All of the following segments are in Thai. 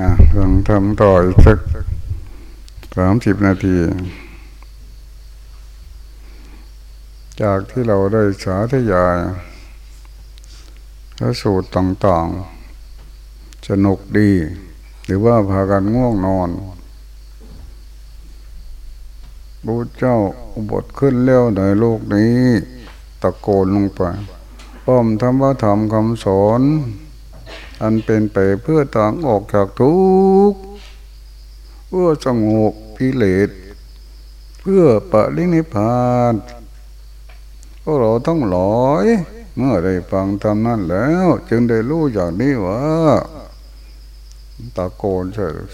อะลองทำต่ออีกสักสามสิบนาที จากที่เราได้สาธยายพระสูตรต่างๆสนุกดี หรือว่าพากันง่วงนอนบูเจ้าอุบทขึ้นแล้วในโลกนี้ ตะโกนลงไปป้อมธรรมะธรรมคำสอน อันเป็นไปเพื่อทางออกจากทุกข์เพื่อสงบกิเลสเพื่อปรินิพพานพวกเราต้องหลอย เมื่อได้ฟังธรรมนั้นแล้ว จึงได้รู้อย่างนี้ว่าตะโกน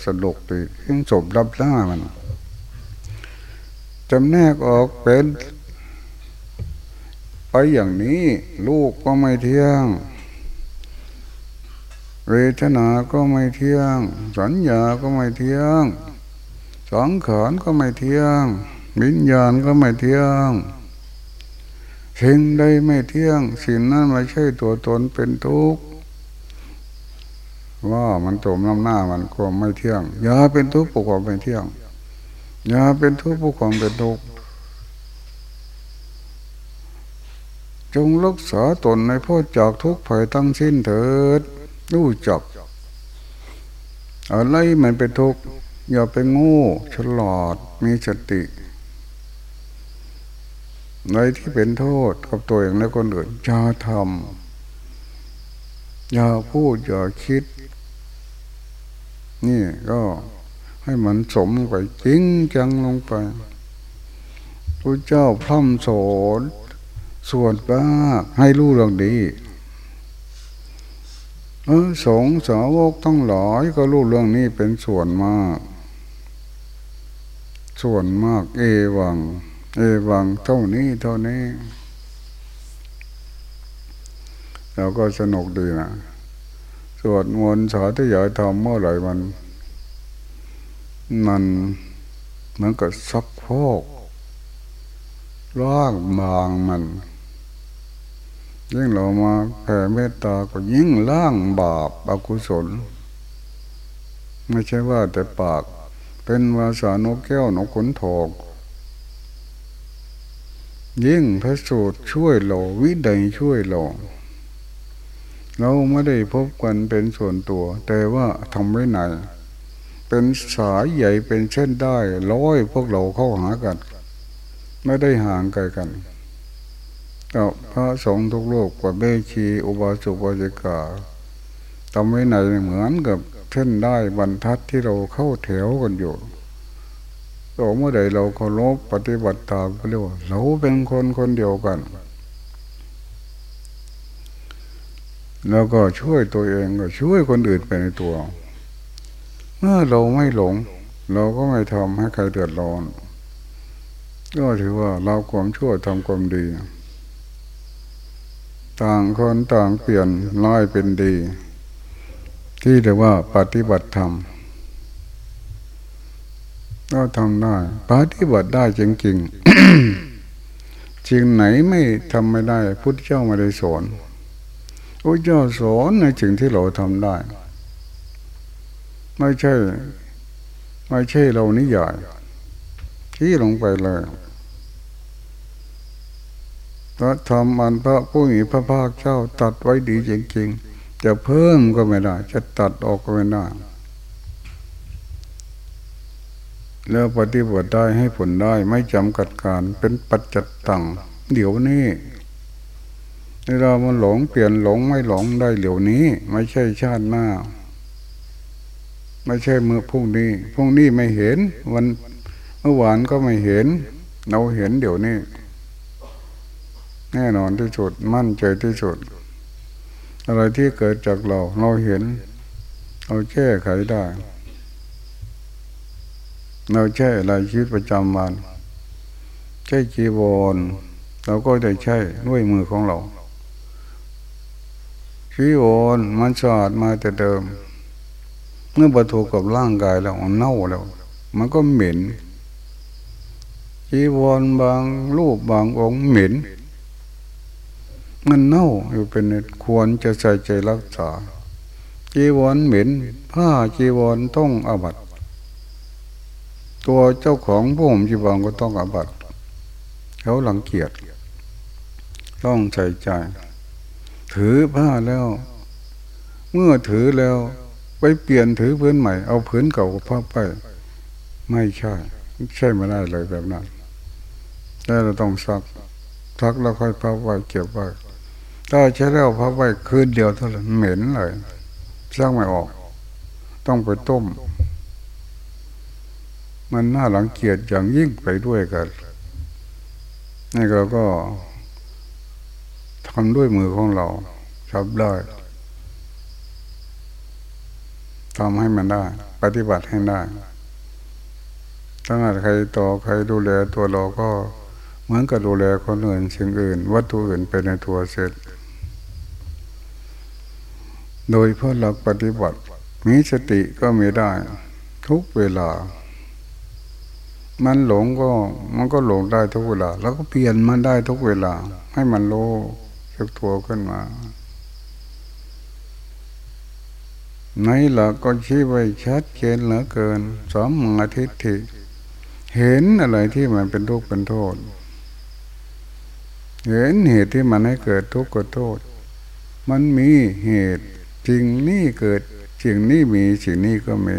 สนุกดียิ่งสมรับหน้ามันจำแนกออกเป็น ไปอย่างนี้ ลูกก็ไม่เที่ยง เวทนาก็ไม่เที่ยง สัญญาก็ไม่เที่ยงสังขารก็ไม่เที่ยงวิญญาณก็ไม่เที่ยงสิ่งใดไม่เที่ยง สิ่งนั้นไม่ใช่ตัวตนเป็นทุกข์ว่ามันโจมน้ำหน้ามันก็ไม่เที่ยงอย่าเป็นทุกข์ปกความไม่เที่ยงอย่าเป็นทุกข์ผู้ความเป็นทุกข์จงรักษาตนในพ้นจากทุกข์ภัยตั้งสิ้นเถิด รู้จักอะไรมันเป็นทุกข์อย่าไปงูฉลาดมีสติในที่เป็นโทษกับตัวเองและคนอื่นอย่าทำอย่าพูดอย่าคิด นี่ก็ให้มันสมไปจริงจังลงไปพระเจ้าพร่ำสอนส่วนบ้าให้รู้เรื่องดี สงสาวกทั้งหลายก็รู้เรื่องนี้เป็นส่วนมาก ส่วนมากเอวัง เอวังเท่านี้เท่านี้เราก็สนุกดีนะสวดมนต์สาธยายธรรมเมื่อไหร่มัน มันเหมือนกับซักพอกล่างบางมัน ยิ่งเรามาแผ่เมตตาก็ยิ่งล่างบาปอกุศล ไม่ใช่ว่าแต่ปาก เป็นวาสานกแก้วนกขนทองยิ่งพระสูตรช่วยเราวิไดช่วยเราเราไม่ได้พบกันเป็นส่วนตัว แต่ว่าทำไว้ไหน เป็นสายใหญ่เป็นเช่นได้ร้อยพวกเราเข้าหากัน ไม่ได้ห่างไกลกัน ก็พระสงฆ์ทุกโลกกว่าเบชีอุบาสุบาจิกาทำไว้ไหนเหมือนกับเช่นได้บรรทัดที่เราเข้าแถวกันอยู่ต่อเมื่อใดเราเคารพปฏิบัติตามก็เรียกว่าเราเป็นคนคนเดียวกัน แล้วก็ช่วยตัวเองก็ช่วยคนอื่นไปในตัว เมื่อเราไม่หลง เราก็ไม่ทำให้ใครเดือดร้อน ก็ถือว่าเราความชั่วทำความดี ต่างคนต่างเปลี่ยนร้ายเป็นดี ที่เรียกว่าปฏิบัติธรรมก็ทำได้ปฏิบัติได้จริงๆจริงไหนไม่ทำไม่ได้พุทธเจ้าไม่ได้สอนพระเจ้าสอนในสิ่งที่เราทำได้ ไม่ใช่ ไม่ใช่เรานิยายที่ลงไปเลย พระธรรมอันพระผู้มีพระภาคเจ้าตัดไว้ดีจริงๆ จะเพิ่มก็ไม่ได้ จะตัดออกก็ไม่ได้ แล้วปฏิบัติได้ให้ผลได้ไม่จำกัดการเป็นปัจจัตตังเดี๋ยวนี้เรามันหลงเปลี่ยนหลงไม่หลงได้เดี๋ยวนี้ ไม่ใช่ชาติหน้า ไม่ใช่เมื่อพรุ่งนี้พรุ่งนี้ไม่เห็น วันเมื่อวานก็ไม่เห็น เราเห็นเดี๋ยวนี้ แน่นอนที่สุดมั่นใจที่สุด อะไรที่เกิดจากเรา เราเห็น เราแก้ไขได้ เราแช่อะไรชีวิตประจำวันใช่จีวรเราก็ได้ใช้ด้วยมือของเราชีวรมันสะอาดมาแต่เดิม เมื่อประทูกับร่างกายแล้วมันเน่าแล้ว มันก็เหม็นจีวรบางรูปบางองค์เหม็น มันเน่าอยู่เป็นควรจะใส่ใจรักษา จีวรเหม็นผ้าจีวรต้องอาบัตตัวเจ้าของผู้ผมจีวรก็ต้องอาบัตเขาหลังเกียจต้องใส่ใจ ถือผ้าแล้ว เมื่อถือแล้ว ไปเปลี่ยนถือพื้นใหม่ เอาพื้นเก่าผ้าไป ไม่ใช่ ใช่ไม่ได้เลยแบบนั้นแต่เราต้องซักซักแล้วค่อยพับไว้เก็บไว้ ถ้าใช้แล้วพับไว้คืนเดียวเท่านั้นเหม็นเลยซักไม่ออก ต้องไปต้ม มันน่าหลังเกียจอย่างยิ่งไปด้วยกันนี่เราก็ทำด้วยมือของเราทำได้ทำให้มันได้ ปฏิบัติให้ได้ถ้าใครต่อใครดูแลตัวเราก็เหมือนกับดูแลคนอื่นสิ่งอื่น วัตถุอื่นเป็นในตัวเสร็จ โดยเพราะเราปฏิบัติมีสติก็มีได้ ทุกเวลา มันหลงก็มันก็หลงได้ทุกเวลา แล้วก็เปลี่ยนมันได้ทุกเวลา ให้มันโลสักตัวขึ้นมาในหลักก็ชี้ไว้ชัดเจนเหลือเกินสมมาทิฏฐิเห็นอะไรที่มันเป็นทุกข์เป็นโทษ เห็นเหตุที่มันให้เกิดทุกข์กับโทษ มันมีเหตุ จริงนี่เกิดสิ่งนี้มีสิ่งนี้ก็มี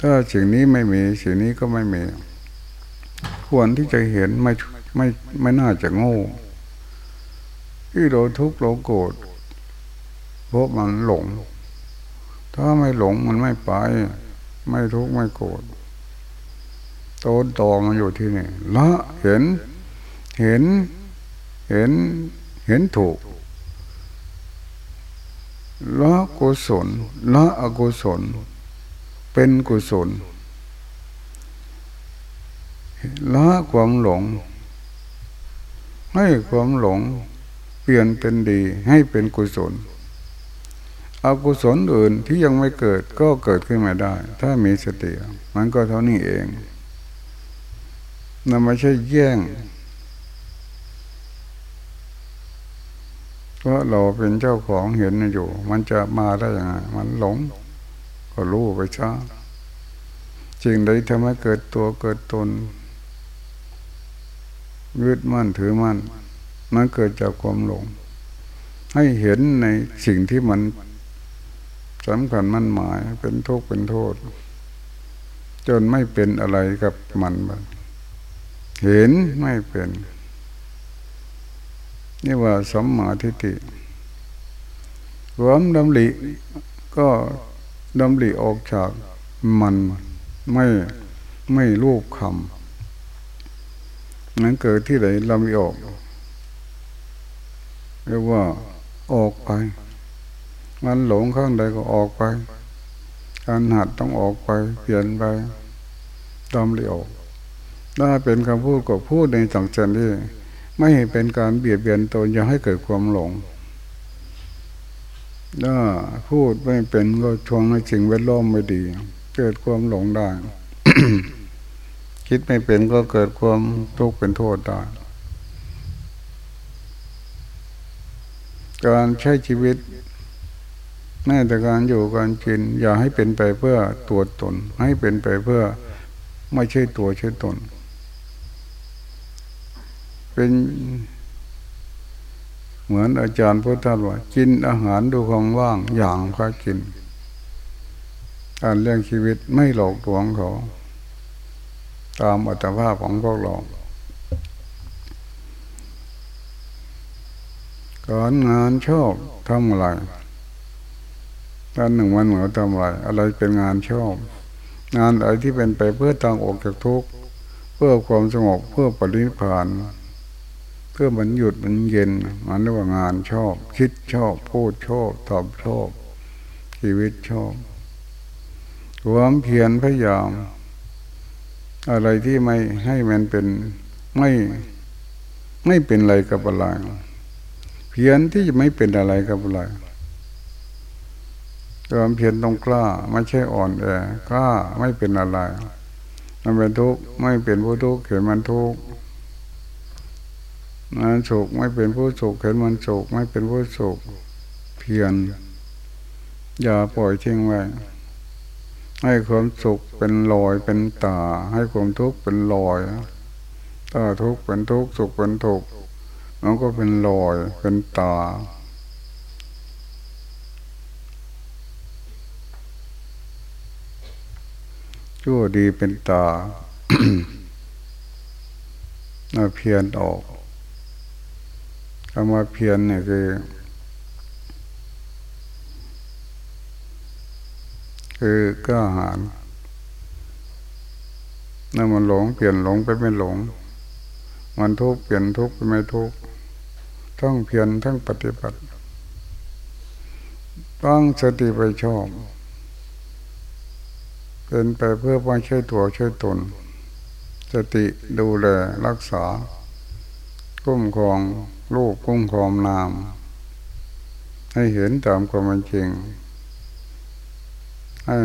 ถ้าสิ่งนี้ไม่มีสิ่งนี้ก็ไม่มี ควรที่จะเห็นไม่ไม่ไม่น่าจะโง่ที่เราทุกข์เราโกรธเพราะมันหลง ถ้าไม่หลงมันไม่ไป ไม่ทุกข์ไม่โกรธโตนตอมันอยู่ที่นี่ละเห็นเห็นเห็นเห็นถูก ละกุศลละอกุศล เป็นกุศลละความหลง ให้ความหลง เปลี่ยนเป็นดีให้เป็นกุศลอกุศลอื่นที่ยังไม่เกิดก็เกิดขึ้นมาได้ ถ้ามีสติมันก็เท่านี้เองนั่นไม่ใช่แย่ง เพราะเราเป็นเจ้าของเห็นอยู่ มันจะมาได้ยังไงมันหลง ก็รู้ไปช้าจริงใดทำให้เกิดตัวเกิดตนยึดมั่นถือมั่นมันเกิดจากความหลง ให้เห็นในสิ่งที่มันสำคัญมั่นหมายเป็นทุกข์เป็นโทษ จนไม่เป็นอะไรกับมันบ้างเห็นไม่เป็น นี่ว่าสมมาทิฏฐิความดำริก็ดำริออกจากมันไม่ไม่รูปคำนั้นเกิดที่ไหนเราไม่ออกเรียกว่าออกไป มันหลงข้างใดก็ออกไปการหัดต้องออกไป เปลี่ยนไปดำริออกถ้าเป็นคำพูดก็พูดในสังเจนที่ ไม่เป็นการเบียดเบียนตนอย่าให้เกิดความหลงถ้าพูดไม่เป็นก็ชวงให้สิ่งแวดล้อมไม่ดี เกิดความหลงได้ คิดไม่เป็นก็เกิดความทุกข์เป็นโทษได้การใช้ชีวิตแม้แต่การอยู่การกิน อย่าให้เป็นไปเพื่อตัวตน ให้เป็นไปเพื่อไม่ใช่ตัวใช่ตน เป็นเหมือนอาจารย์พุทธาว่ากินอาหารดูของว่างอย่างพระกินการเลี้ยงชีวิตไม่หลอกลวงเขา ตามอัตภาพของพวกเราการงานชอบทำอะไรตอนหนึ่งวันเหมือนทำอะไร อะไรเป็นงานชอบ งานอะไรที่เป็นไปเพื่อทางออกจากทุกข์ เพื่อความสงบเพื่อปรินิพาน เพื่อมันหยุดมันเย็นมันเรียกว่างานชอบ คิดชอบพูดชอบตอบชอบ ชีวิตชอบความเพียรพยายาม อะไรที่ไม่ให้มันเป็นไม่ไม่เป็นอะไรกับอะไรเพียรที่จะไม่เป็นอะไรกับอะไรความเพียรต้องกล้า ไม่ใช่อ่อนแอกล้าไม่เป็นอะไรมันเป็นทุกข์ไม่เป็นผู้ทุกข์เห็นมันทุกข์ มันสุขไม่เป็นผู้สุขเห็นมันสุขไม่เป็นผู้สุขเพียรอย่าปล่อยทิ้งไว้ให้ความสุขเป็นลอยเป็นตา ให้ความทุกข์เป็นลอยถ้าทุกข์เป็นทุกข์สุขเป็นทุกข์มันก็เป็นลอยเป็นตาชั่วดีเป็นตาเราเพียนออก คำว่าเพียนเนี่ยคือ คือกล้าหาญนั่นมันหลงเปลี่ยนหลงไปไม่หลง มันทุกข์เปลี่ยนทุกข์ไปไม่ทุกข์ทั้งเพียรทั้งปฏิบัติตั้งสติไปชอบเป็นไปเพื่อไม่ใช่ตัวใช่ตน สติดูแลรักษาคุ้มครอง ลูกคุ้มครองนาม ให้เห็นตามความเป็นจริงให้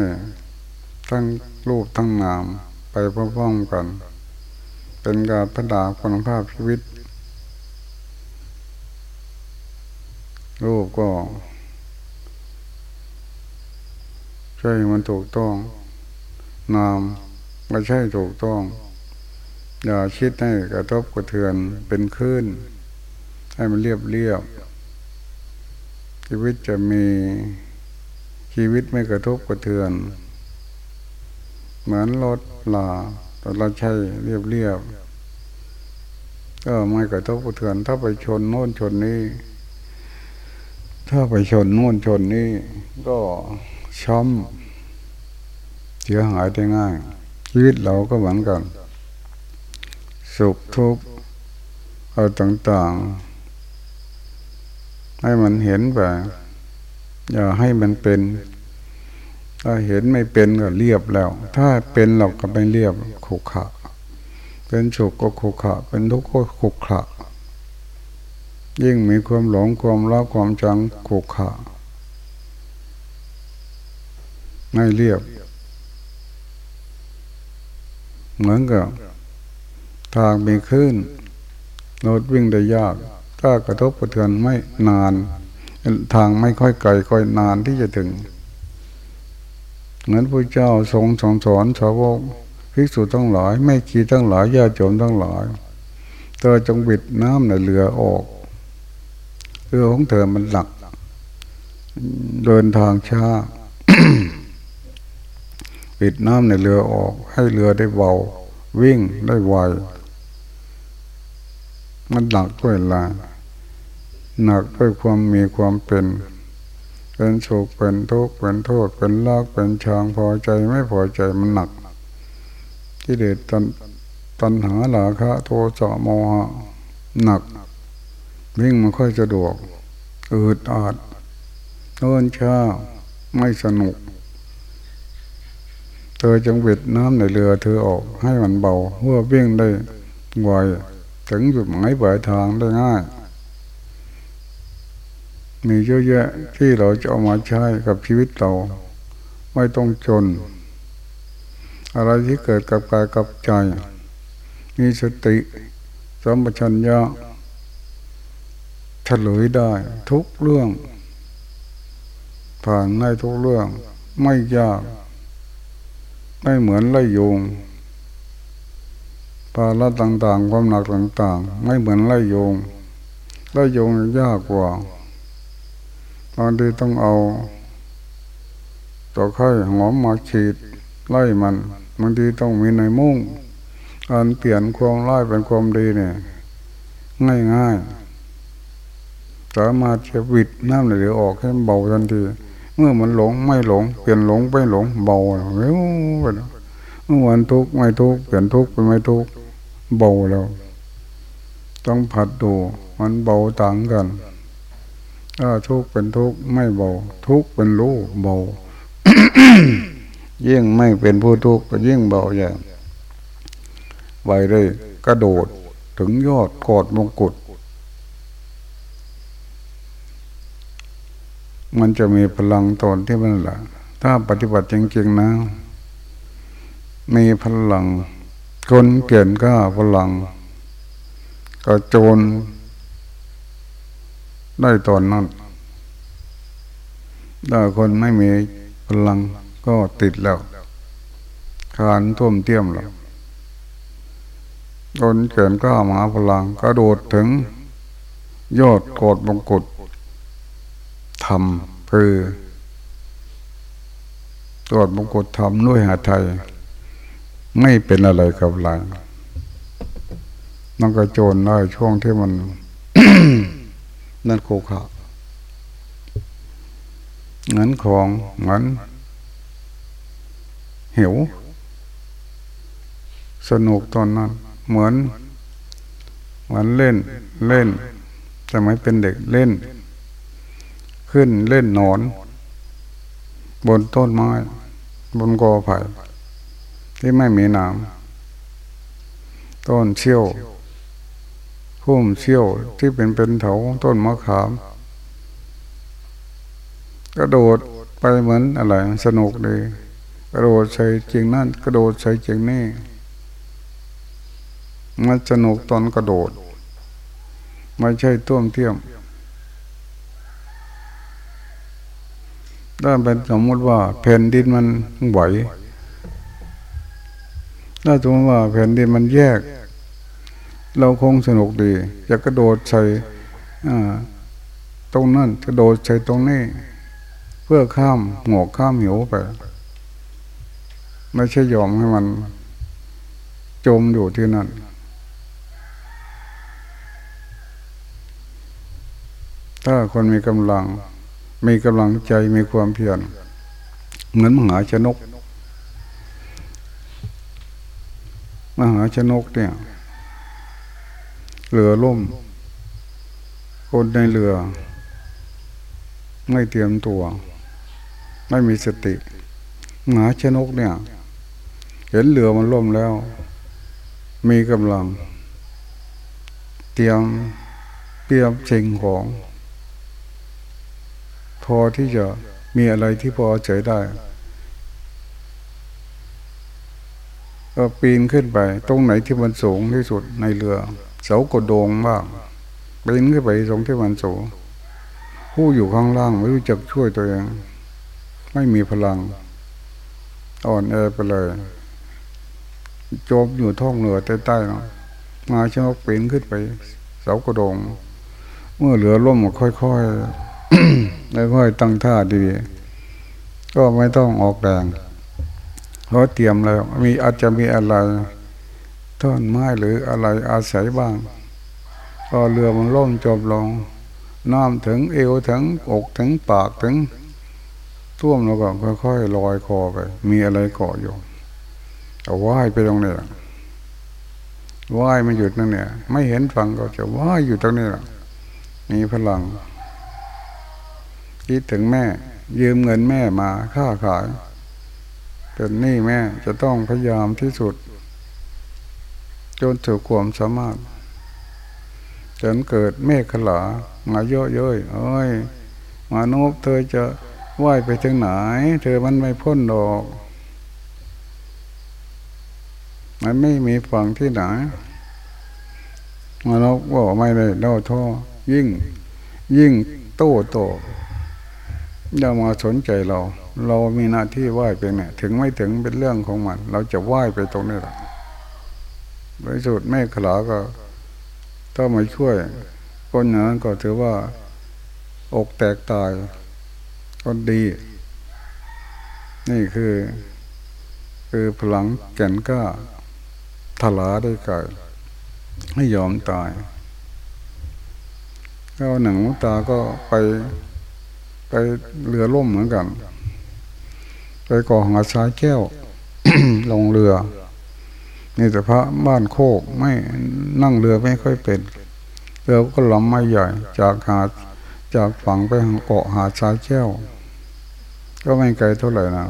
ทั้งรูปทั้งนาม ไปพร้อมๆกัน เป็นการพัฒนาคุณภาพชีวิต รูปก็ใช่มันถูกต้อง นามไม่ใช่ถูกต้อง อย่าคิดให้กระทบกระเทือนเป็นคลื่น ให้มันเรียบเรียบชีวิตจะมีชีวิตไม่กระทบกระเทือน เหมือนรถลาแต่เราใช้เรียบเรียบก็ไม่กระทบกระเทือน ถ้าไปชนโน่นชนนี้ ถ้าไปชนโน่นชนนี้ก็ช้ำเสียหายได้ง่าย ชีวิตเราก็เหมือนกัน สุขทุกข์เอาต่าง ๆ ให้มันเห็นไปอย่าให้มันเป็น ถ้าเห็นไม่เป็นก็เรียบแล้ว ถ้าเป็นเราก็ไม่เรียบขุขะ เป็นสุขก็ขุขะ เป็นทุกข์ก็ขุขะ ยิ่งมีความหลงความรักความจังขุขะไม่เรียบ เหมือนกับทางมีขึ้นรถวิ่งได้ยาก ถ้ากระทบกระเทือนไม่นาน ทางไม่ค่อยไกลค่อยนานที่จะถึงเหมือนพระเจ้าทรงสอนสอนชาวกภิกษุทั้งหลายไม่ขีทั้งหลายญาติโยมทั้งหลาย เธอจงบิดน้ำในเรือออกเรือของเธอมันหลัก เดินทางช้าปิดน้ำในเรือออก ให้เรือได้เบา วิ่งได้ไวมันหนักด้วยลา หนักด้วยความมีความเป็น เป็นโศกเป็นทุกข์เป็นโทษ เป็นลากเป็นชางพอใจไม่พอใจมันหนักที่เด็ดตันตันหาหลาคะโทสะโมหะหนัก วิ่งมันค่อยสะดวกอืดอาดเดินช้าไม่สนุก เธอจงเวิดน้ำในเรือเธอออกให้มันเบาเพื่อวิ่งได้ไวถึงจุดหมายปลายทางได้ง่าย มีเยอะแยะที่เราจะเอามาใช้กับชีวิตเรา ไม่ต้องจน อะไรที่เกิดกับกายกับใจ มีสติสมปชัญญะเฉลยได้ทุกเรื่อง ผ่านในทุกเรื่อง ไม่ยาก ไม่เหมือนไล่ยุงภาระต่างๆ ความหนักต่างๆ ไม่เหมือนไล่ยุงไล่ยุงยากกว่า บางทีต้องเอาตัวไข่หอมมาฉีดไล่มันบางทีต้องมีในมุ้งการเปลี่ยนความร้ายเป็นความดีเนี่ย ง่ายๆสามารถจะวิดน้ำเหลือออกให้เบาทันที เมื่อมันหลงไม่หลง เปลี่ยนหลงไปหลงเบาเร็วไปเมื่อวันทุกข์ไม่ทุกข์เปลี่ยนทุกข์ไปไม่ทุกข์เบาแล้ว ต้องผัดดูมันเบาต่างกัน ถ้าทุกข์เป็นทุกข์ไม่เบา ทุกข์เป็นรู้เบายิ่งไม่เป็นผู้ทุกข์ก็ยิ่งเบาอย่างไปเลยกระโดดถึงยอดกอดมงกุฎมันจะมีพลังตนที่มันละถ้าปฏิบัติจริงๆนะมีพลังคนเปลี่ยนก็พลัง ก็โจร ได้ตอนนั้นถ้าคนไม่มีพลังก็ติดแล้วคานท่วมเตี้ยมแล้วคนเกินก็มาพลังกระโดดถึง ยอดโกดมงกุฎทำคือตรวจมงกุฎทำด้วยหาไทย ไม่เป็นอะไรกับหลังนั่งกระโจนได้ช่วงที่มัน นั่นโคขาเงินของเงินหิว สนุกตอนนั้น เหมือนเหมือนเล่นเล่นสมัยเป็นเด็กเล่น ขึ้นเล่นนอน บนต้นไม้ บนกอไผ่ที่ไม่มีน้ำต้นเชี่ยว พุ่มเชี่ยวที่เป็นเป็นเถาต้นมะขาม กระโดดไปเหมือนอะไรสนุกเลยกระโดดใส่จริงนั่นกระโดดใส่จริงนี่มันสนุกตอนกระโดด ไม่ใช่ต้วมเทียมถ้าเป็นสมมติว่าแผ่นดินมันไหวถ้าสมมติว่าแผ่นดินมันแยก เราคงสนุกดีจะกระโดดใส่ตรงนั้นกระโดดใส่ตรงนี้ เพื่อข้ามหงอกข้ามหิวไป ไม่ใช่ยอมให้มัน จมอยู่ที่นั่นถ้าคนมีกำลัง มีกำลังใจมีความเพียรเหมือนมหาชนก มหาชนกเนี่ย เรือล่ม คนในเรือ ไม่เตรียมตัว ไม่มีสติหมาชนกเนี่ย เห็นเรือมันล่มแล้ว มีกำลัง เตรียมเตรียมเชิงของ พอที่จะมีอะไรที่พอใจได้ก็ปีนขึ้นไป ตรงไหนที่มันสูงที่สุดในเรือ เสากดโดงบ้างปีนขึ้นไปตรงที่มันสูงผู้อยู่ข้างล่างไม่รู้จักช่วยตัวเอง ไม่มีพลัง อ่อนแอไปเลย จมอยู่ท้องเหนือใต้ๆเนาะมาชอบปีนขึ้นไป เสากระโดง เมื่อเหลือล่มก็ค่อยๆแล้วค่อยตั้งท่าดีก็ไม่ต้องออกแรงเพราะเตรียมแล้ว มีอาจจะมีอะไร ท่อนไม้หรืออะไรอาศัยบ้างก็เรือมันล่มจบลงน้ำถึงเอวถึงอกถึงปากถึงท่วมแล้วก็ค่อยๆลอยคอไป มีอะไรเกาะอยู่เอาว่ายไปตรงนี้ว่ายไม่หยุดนั่นเนี่ย ไม่เห็นฝั่งก็จะว่ายอยู่ตรงนี้แหละมีพลัง คิดถึงแม่ ยืมเงินแม่มาค่าขายเป็นหนี้แม่จะต้องพยายามที่สุด จนถึงความสามารถจนเกิดเมฆขลามาเยอะเย้ยเอ้ยมนุษย์เธอจะว่ายไปถึงไหน เธอมันไม่พ้นดอก มันไม่มีฝั่งที่ไหนมาเราบอกไม่ได้เล่าท่อ ยิ่ง ยิ่งโต้โตอย่ามาสนใจเรา เรามีหน้าที่ไหว้ไปเนี่ย ถึงไม่ถึงเป็นเรื่องของมัน เราจะไหว้ไปตรงนี้หละ บริสุทธิ์แม่ขลาก็ถ้ามาช่วย คนนั้นก็ถือว่า อกแตกตายก็ดี นี่คือ คือพลังแก่นก้าทลาได้ไก่ไม่ยอมตายก็หนังตาก็ไปไปเรือล่มเหมือนกัน ไปก่อหาสายแก้ว ลงเรือ นี่แต่พระบ้านโคกไม่นั่งเรือไม่ค่อยเป็นเรือก็ลำไม่ใหญ่ จากหาดจากฝั่งไปเกาะหาดสายแก้วก็ไม่ไกลเท่าไหร่นะ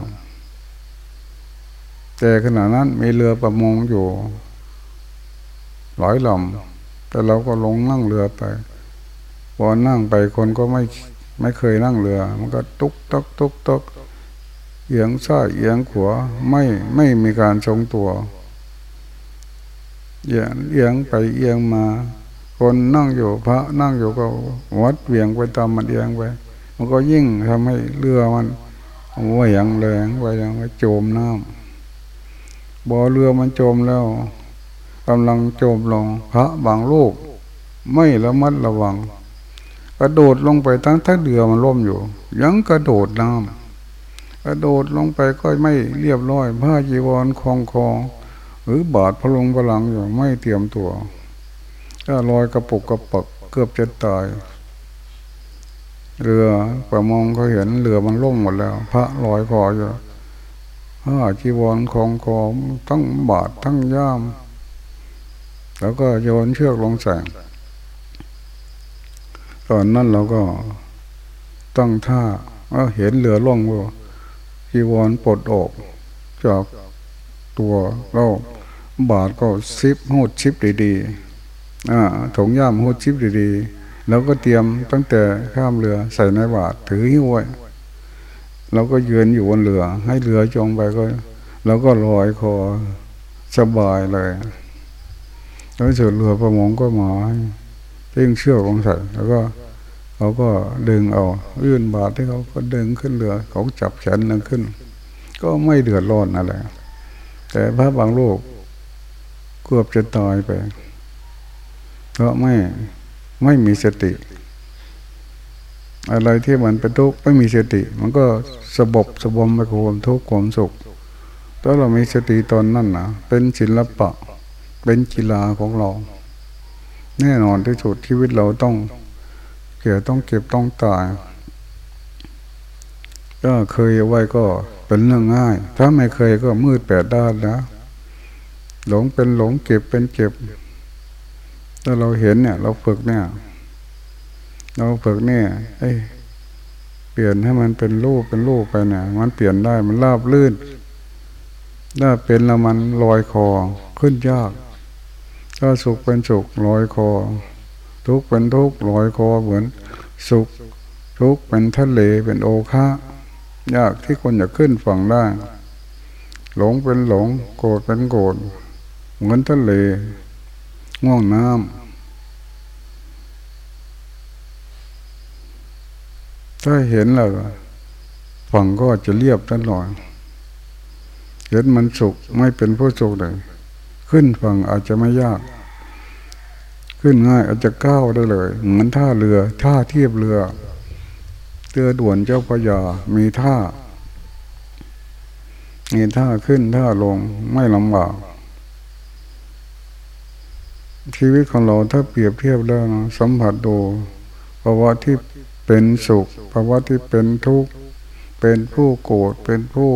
แต่ขณะนั้นมีเรือประมงอยู่หลายลำแต่เราก็ลงนั่งเรือไปพอนั่งไปคนก็ไม่ไม่เคยนั่งเรือ มันก็ตุกตกตุกตกเอียงซ้ายเอียงขวาไม่ไม่มีการทรงตัว เอียงเอียงไปเอียงมา คนนั่งอยู่พระนั่งอยู่ก็วัดเวียงไปตามมันเอียงไป มันก็ยิ่งทำให้เรือมันว่ายอย่างแรงว่ายอย่างโจมน้ำบ่อเรือมันจมแล้วกำลังจมลงพระบางลูกไม่ระมัดระวัง กระโดดลงไปทั้งทั้งเรือมันล่มอยู่ ยังกระโดดน้ำกระโดดลงไปก็ไม่เรียบร้อยผ้าจีวรคลองคอ หรือบาดพลงพลังอยู่ไม่เตรียมตัวก็ลอยกระปุกกระปักเกือบจะตาย เรือประมงเขาเห็นเรือมันล่มหมดแล้ว พระลอยคออยู่ผ้าจีวรคองคอทั้งบาดทั้งย่าม แล้วก็โยนเชือกลงแสงตอนนั้นเราก็ตั้งท่าเห็นเรือล่องว่าจีวรปลดออกจากตัวเรา บาทก็ซิปหูดชิปดีๆอ่าถงย่ามหูดชิปดีๆ แล้วก็เตรียมตั้งแต่ข้ามเรือใส่ในบาทถือหิ้วไว้เราก็ยืนอยู่บนเรือ ให้เรือจงไปก็เราก็ลอยคอสบายเลยแล้วสุดเรือประมงก็มาเพ่งเชือกลงใส่แล้วก็เขาก็ดึงเอายื่นบาทที่เขาก็ดึงขึ้นเรือ เขาจับแขนนึงขึ้น ก็ไม่เดือดร้อนอะไรแต่พระบางโลก กือบจะตายไป เพราะไม่ไม่มีสติ อะไรที่มันเป็นทุกข์ไม่มีสติ มันก็สบบสบมไปกับความทุกข์ความสุขถ้าเรามีสติตอนนั้นนะเป็นศิลปะ เป็นกีฬาของเรา แน่นอนที่สุดชีวิตเราต้องเกี่ยวต้องเก็บต้องตายก็เคยไว้ก็เป็นเรื่องง่าย ถ้าไม่เคยก็มืดแปดด้านนะ หลงเป็นหลงเก็บเป็นเก็บถ้าเราเห็นเนี่ย เราฝึกเนี่ย เราฝึกเนี่ยเอ้เปลี่ยนให้มันเป็นรูปเป็นรูปไปเนี่ย มันเปลี่ยนได้มันราบลื่นถ้าเป็นแล้วมันลอยคอขึ้นยาก ถ้าสุขเป็นสุขลอยคอ ทุกเป็นทุกลอยคอเหมือน สุข ทุกเป็นทะเลเป็นโอคะยากที่คนจะขึ้นฝั่งได้ หลงเป็นหลง โกรธเป็นโกรธ เหมือนทะเลง่วงน้ำถ้าเห็นแล้วฝั่งก็จะเรียบตลอดเห็นมันสุขไม่เป็นผู้สุขเลยขึ้นฝั่งอาจจะไม่ยาก ขึ้นง่ายอาจจะก้าวได้เลย เหมือนท่าเรือท่าเทียบเรือเรือด่วนเจ้าพระยา มีท่า มีท่าขึ้นท่าลงไม่ลำบาก ชีวิตของเราถ้าเปรียบเทียบแล้วนะสัมผัสดูภาวะที่เป็นสุขภาวะที่เป็นทุกข์เป็นผู้โกรธเป็นผู้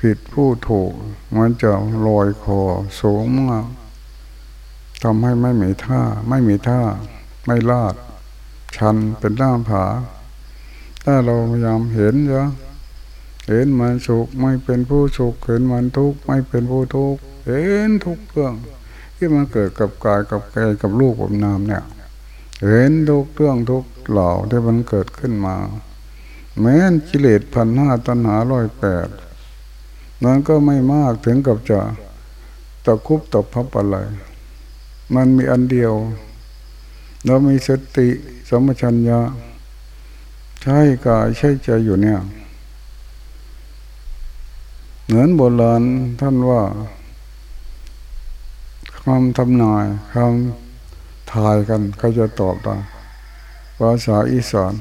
ผิดผู้ถูก มันจะลอยคอสูงมากทำให้ไม่มีท่า ไม่มีท่า ไม่ลาด ชันเป็นหน้าผา ถ้าเราพยายามเห็นเะเห็นมันสุขไม่เป็นผู้สุขเห็นมันทุกข์ไม่เป็นผู้ทุกข์เห็นทุกเรื่อง ที่มันเกิดกับกายกับใจกับลูกกับนามเนี่ย เห็นทุกเรื่องทุกเหล่าที่มันเกิดขึ้นมา แม้นกิเลสพันห้าตัณหาร้อยแปดนั้นก็ไม่มากถึงกับจะตะคุบตบพับอะไร มันมีอันเดียว เรามีสติสมชัญญะใช่กายใช่ใจอยู่เนี่ย เหมือนโบราณท่านว่า คำทำนายคำทายกันเขาจะตอบได้ภาษาอีสาน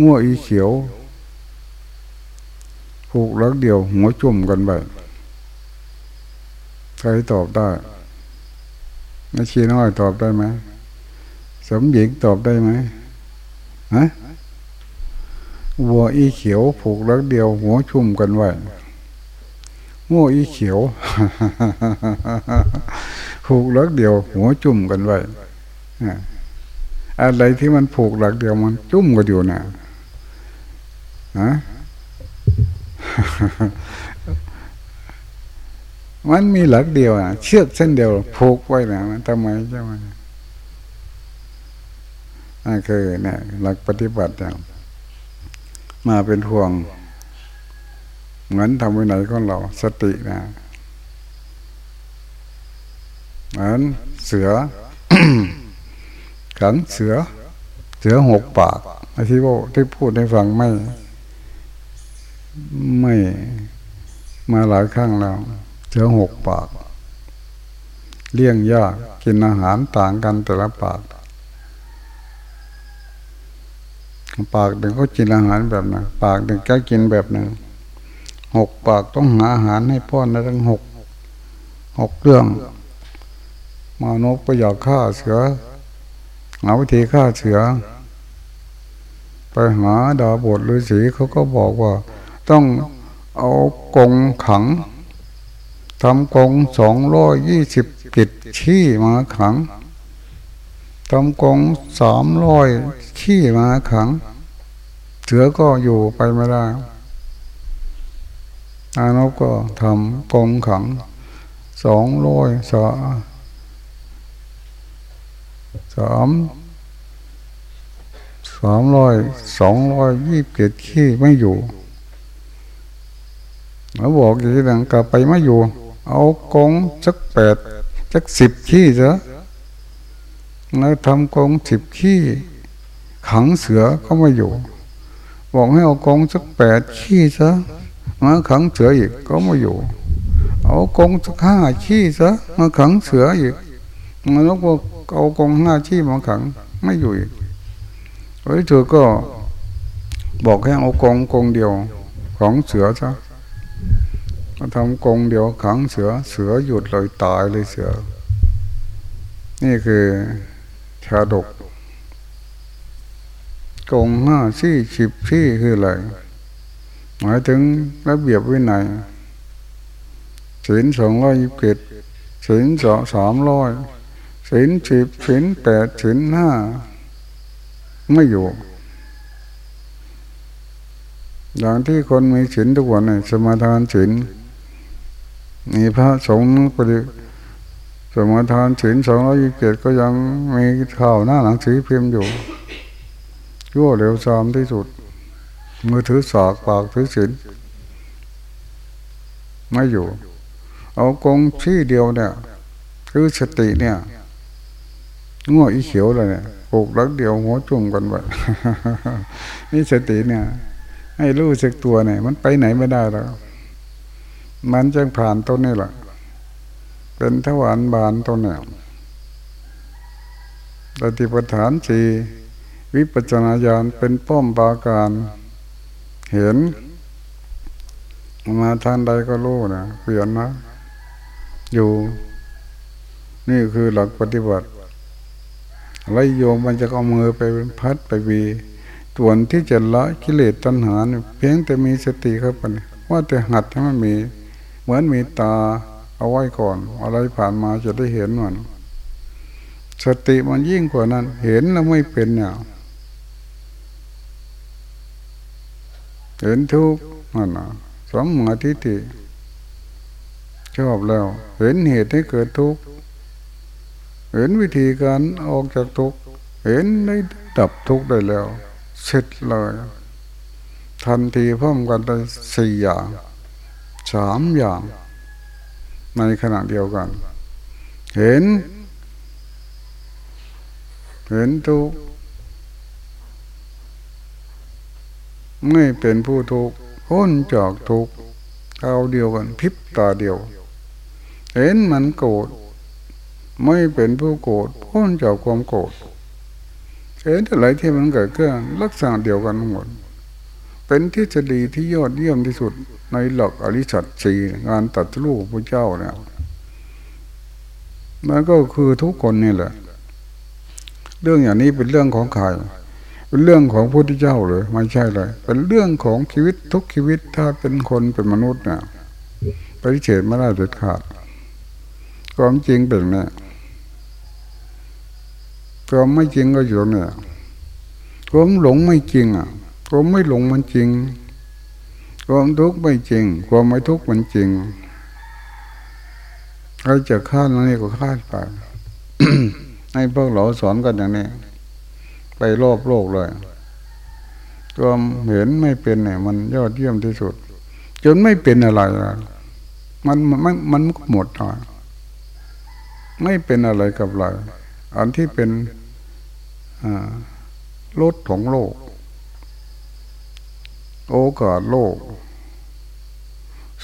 งัวอีเขียวผูกลักเดียว หัวจุ่มกันไปใครตอบได้นาชีน้อยตอบได้ไหมสมหญิงตอบได้ไหมฮะวัวอีเขียวผูกลักเดียว หัวชุ่มกันไว้ งัวอีเขียวผูกหลักเดียว หัวจุ่มกันไว้อะไรที่มันผูกหลักเดียวมันจุ่มกันอยู่นะฮะมันมีหลักเดียวอะ เชือกเส้นเดียวผูกไว้นะมันทำไมใช่ไหมนั่นคือเนี่ยหลักปฏิบัติอย่างมาเป็นห่วง เหมือนทำวินัยของเราสตินะเหมือนเสือขังเสือ เสือหกปากที่ว่าที่พูดให้ฟังไม่ ไม่มาหลายครั้งแล้ว เสือหกปาก เลี้ยงยากกินอาหารต่างกันแต่ละปาก ปากหนึ่งก็กินอาหารแบบหนึ่งปากหนึ่งก็กินแบบหนึ่ง หกปากต้องหาอาหารให้พ่อในทั้งหกหกเรื่องมานกก็อยากฆ่าเสือหาวิธีฆ่าเสือ ไปหาดาบทฤาษีเขาก็บอกว่า ต้องเอากงขังทำกงสองร้อยยี่สิบกิจขี้มาขังทำกงสามร้อยขี้มาขัง เสือก็อยู่ไปไม่ได้ อานกก็ทำกงขังสองร้อยสาสามสามร้อยสองร้อยยี่สิบเจ็ดขี้ไม่อยู่แล้วบอกอีกทีหนึ่งกลับไปไม่อยู่ เอากงสักแปดสักสิบขี้เถอะแล้วทำกงสิบขี้ขังเสือก็ไม่อยู่ บอกให้เอากงสักแปดขี้ซะ มาขังเสืออีกก็ไม่อยู่ เอากงสักห้าขี้ซะมาขังเสืออีกมันแล้วก็เอากงห้าขี้มาขังไม่อยู่อีกเฮ้ยเธอก็บอกให้เอากงกงเดียวของเสือซะมาทำกงเดียวขังเสือเสือหยุดเลยตายเลยเสือ นี่คือชาดกกงห้าซี่สิบซี่คืออะไร หมายถึงระเบียบวินัยศีลสองร้อยยี่สิบเจ็ดศีลสองสามร้อยศีลสิบศีลแปดศีลห้าไม่อยู่ อย่างที่คนมีศีลทุกวันเนี่ยสมาทานศีลมีพระสงฆ์ปฏิสมาทานศีลสองร้อยยี่สิบเจ็ดก็ยังมีข่าวหน้าหนังสือพิมพ์อยู่ยั่วเร็วซามที่สุด มือถือสากปากถือศีลไม่อยู่ เอากงที่เดียวเนี่ย คือสติเนี่ยง่วอีเขียวเลยเนี่ยปลูกลักเดียวหัวจุ่มกันไปนี่สติเนี่ย ให้รู้สึกตัวเนี่ย มันไปไหนไม่ได้แล้วมันจึงผ่านต้นนี่แหละเป็นทวารบานต้นเนี่ยปฏิปทานสีวิปัจนาญาณเป็นป้อมปาการ เห็น มาทานใดก็รู้นะเปลี่ยนนะ อยู่ นี่คือหลักปฏิบัติไรโยมมันจะเอามือไปพัดไปวีส่วนที่จะละกิเลสตัณหาเพียงแต่มีสติเข้าไปว่าแต่หัดให้มันมี เหมือนมีตาเอาไว้ก่อน อะไรผ่านมาจะได้เห็นมันสติมันยิ่งกว่านั้น เห็นแล้วไม่เป็นเนี่ย เห็นทุกข์นั่นนะสมมาทิฏฐิชอบแล้ว เห็นเหตุให้เกิดทุกข์เห็นวิธีการออกจากทุกข์เห็นได้ดับทุกข์ได้แล้ว เสร็จเลย ทันทีพร้อมกันได้สี่อย่างสามอย่าง ในขณะเดียวกัน เห็น เห็นทุกข์ ไม่เป็นผู้ทุกข์พ้นจากทุกข์เอาเดียวกันพิบตาเดียว เห็นมันโกรธไม่เป็นผู้โกรธพ้นจากความโกรธเห็นอะไรที่มันเกิดขึ้นลักษณะเดียวกันหมด เป็นทฤษฎีที่ยอดเยี่ยมที่สุดในหลักอริสัตสีงานตัดลูกพระเจ้าเนี่ยนั่นก็คือทุกคนนี่แหละ เรื่องอย่างนี้เป็นเรื่องของใคร เป็นเรื่องของพระพุทธเจ้าเลยไม่ใช่เลย เป็นเรื่องของชีวิตทุกชีวิตถ้าเป็นคนเป็นมนุษย์เนี่ยปฏิเสธไม่ได้เด็ดขาดความจริงเป็นเนี่ยความไม่จริงก็อยู่เนี่ยความหลงไม่จริงอะความไม่หลงมันจริงความทุกข์ไม่จริง ความไม่ทุกข์มันจริงใครจะคาดนี่ก็คาดไปให้พวกเราสอนกันอย่างนี้ รอบโลกเลยความเห็นไม่เป็นเนี่ย มันยอดเยี่ยมที่สุด จนไม่เป็นอะไรมันมันมันหมดอะไม่เป็นอะไรกับอะไรอันที่เป็นรถของโลก โอกาสโลก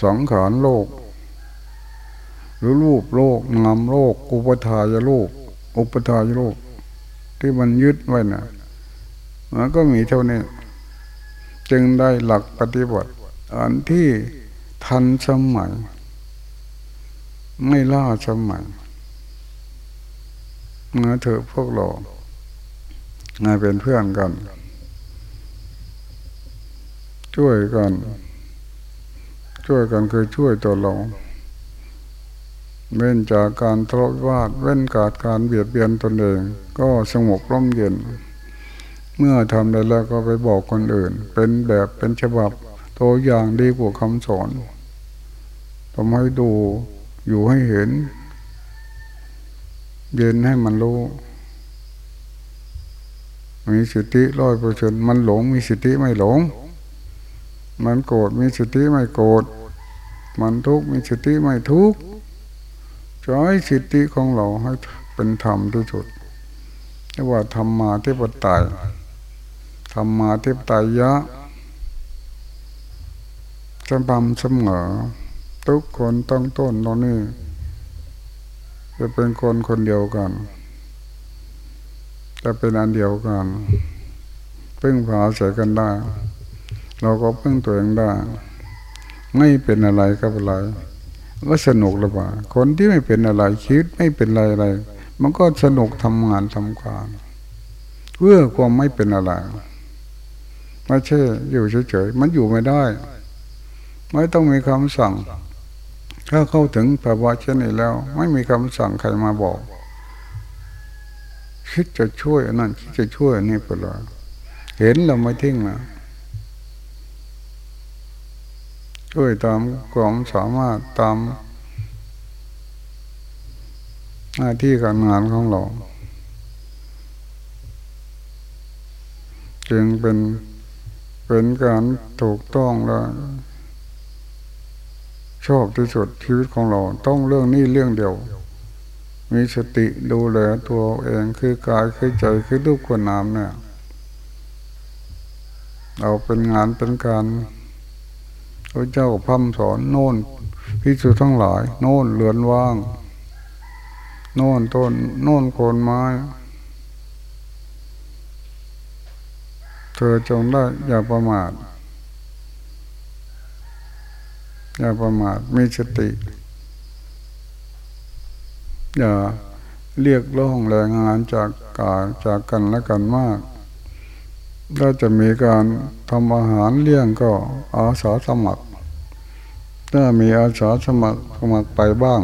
สังขารโลก หรือรูปโลกนามโลก อุปทายโลก อุปทายโลก ที่มันยึดไว้นะ่ะมันก็มีเท่านี้ จึงได้หลักปฏิบัติ อันที่ทันสมัย ไม่ล่าสมัยมาเถอะพวกเรามาเป็นเพื่อนกัน ช่วยกัน ช่วยกันคือช่วยตัวเรา เว้นจากการทะเลาะวาดเว้นจากการเบียดเบียนตนเอง ก็สงบร่มเย็น เมื่อทำได้แล้วก็ไปบอกคนอื่น เป็นแบบเป็นฉบับตัวอย่างดีกว่าคำสอนทำให้ดูอยู่ให้เห็น เย็นให้มันรู้ มีสติร้อยเปอร์เซ็นมันหลงมีสติไม่หลง มันโกรธมีสติไม่โกรธมันทุกข์มีสติไม่ทุกข์ ใช้สิติของเราให้เป็นธรรมที่สุดเรียกว่าธรรมาทิปไตยธรรมาทิปไตยยะสม่ำเสมอทุกคนต้องต้นตรงนี้จะเป็นคนคนเดียวกัน จะเป็นอันเดียวกัน พึ่งพาใส่กันได้ เราก็พึ่งตัวเองได้ ไม่เป็นอะไรก็เป็นไร ก็สนุกหรือเปล่าคนที่ไม่เป็นอะไรคิดไม่เป็นอะไรอะไร มันก็สนุกทำงานทำการเพื่อความไม่เป็นอะไรไม่ใช่อยู่เฉยๆมันอยู่ไม่ได้ ไม่ต้องมีคำสั่ง ถ้าเข้าถึงภาวะเช่นนี้แล้ว ไม่มีคำสั่งใครมาบอกคิดจะช่วยนั่นคิดจะช่วยนี่ไปเลยเห็นเราไม่ทิ้งนะ ช่วยตามความสามารถตามหน้าที่การงานของเรา จึงเป็นเป็นการถูกต้องแล้วชอบที่สุดชีวิตของเรา ต้องเรื่องนี้เรื่องเดียว มีสติดูแลตัวเองคือกายคือใจคือรูปคนน้ำเนี่ย เอาเป็นงานเป็นการ พระเจ้าพัมสอนโน่นพิจุทั้งหลาย โน่นเลือนว่าง โน่นต้น โน่นโคนไม้ เธอจงได้อย่าประมาท อย่าประมาทมีสติ อย่าเรียกร้องแรงงานจากกาจากกันและกันมาก ถ้าจะมีการทำอาหารเลี้ยงก็อาสาสมัคร ถ้ามีอาสาสมัครสมัครไปบ้าง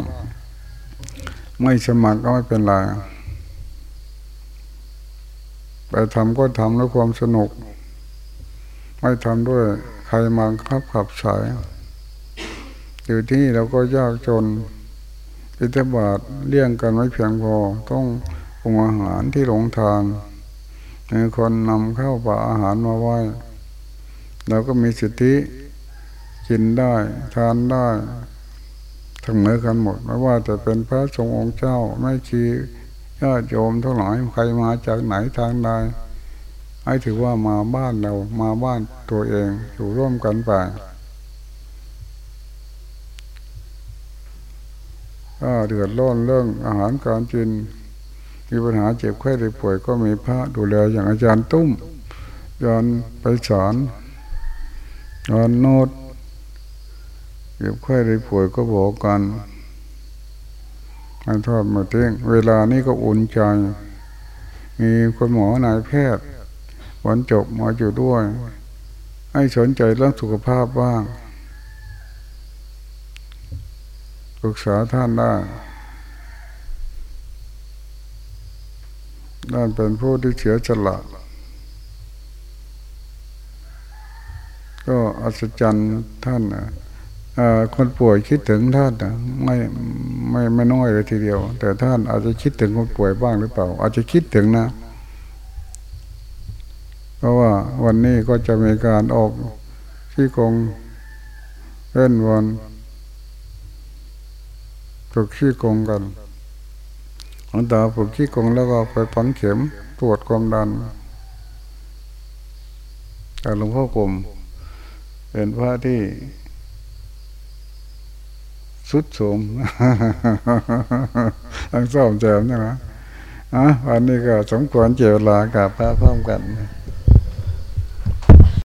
ไม่สมัครก็ไม่เป็นไรไปทำก็ทำด้วยความสนุก ไม่ทำด้วยใครมาขับขับสาย อยู่ที่นี่เราก็ยากจนพิทบาทเลี้ยงกันไม่เพียงพอ ต้องปรุงอาหารที่หลงทาง มีคนนำข้าวป่าอาหารมาไว้เราก็มีสิทธิกินได้ทานได้ทั้งเหมือกันหมด ไม่ว่าจะเป็นพระสงฆ์องค์เจ้าไม่ชีญาติโยมทั้งหลายใครมาจากไหนทางใดให้ถือว่ามาบ้านเรามาบ้านตัวเองอยู่ร่วมกันไปถ้าเดือดร้อนเรื่องอาหารการกิน มีปัญหาเจ็บไข้ได้ป่วยก็มีพระดูแลอย่างอาจารย์ตุ้มยอนไปสอนยอนโนดเจ็บไข้ได้ป่วยก็บอกกันให้ทอดมาเต้งเวลานี้ก็อุ่นใจ มีคนหมอนายแพทย์วันจบมาอยู่ด้วย ให้สนใจเรื่องสุขภาพบ้างปรึกษาท่านได้ ด้านเป็นผู้ที่เฉียฉลาดก็อัศจรรย์ท่านนะคนป่วยคิดถึงท่านนะไม่ไม่ไม่น้อยเลยทีเดียว แต่ท่านอาจจะคิดถึงคนป่วยบ้างหรือเปล่า อาจจะคิดถึงนะ เพราะว่าวันนี้ก็จะมีการออกที่กงเล่นวันฝึกขี้กงกัน หลังตาฝึกขี้กงแล้วก็ไปฝังเข็มตรวจความดันแต่หลวงพ่อกรมเป็นพระที่สุดโสมทั้งสองแจมนะนะอะวันนี้ก็สมควรเจรลากับพระพร้อมกัน